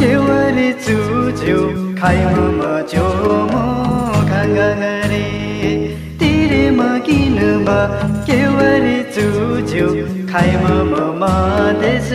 Query चुच्यो खाइमा बच्यो म खाँगन रे तिरेमा किन बा केवरी चुच्यो खाइमा म मादेश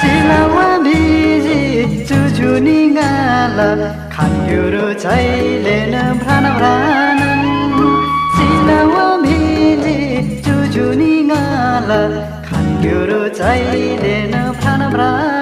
सिलावा भिजी चुचु निगाल खान्युरो छैलेन भ्रान भ्रानन् सिलावा भिजी चुचु निगाल खान्युरो छैलेन भ्रान lembrar.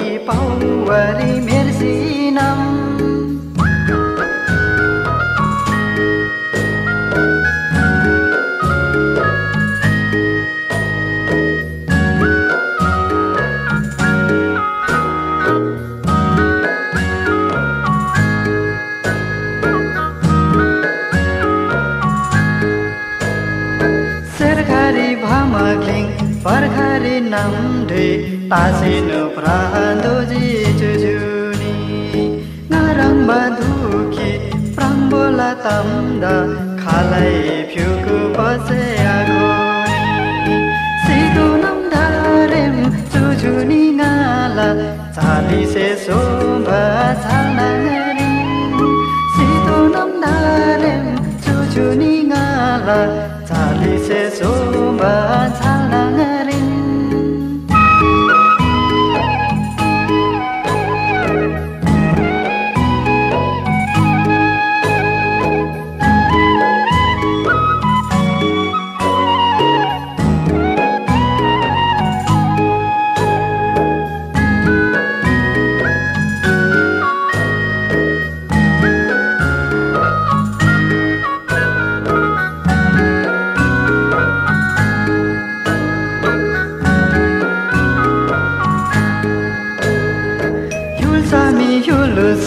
भर्खरै नाम्रे पासेनो प्रान्दो जुजुनी नरम्ब दुखी प्रम्बोला तम्द खालै फ्युकु पसे आगोनी। सिदो नम्दारेम जुजुनी नाला चालिसे शोभा छालारी सिदो नम्दारेम जुजुनी नाला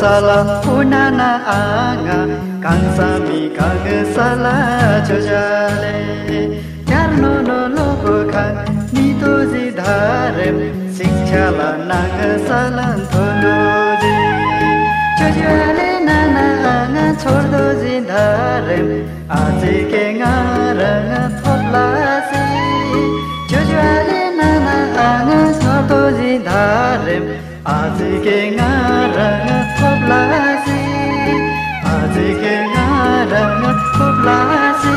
sala unana anga kansa mi kag sala chojale. Karno no lok khan ni to ji dharem siksha la nag sala thondo ji chojale nana anga chordo ji dharem aaj ke ngarang thotla si chojale nana anga chordo ji dharem 아직에 나랑 खोप्लासी आजकै Narayan खोप्लासी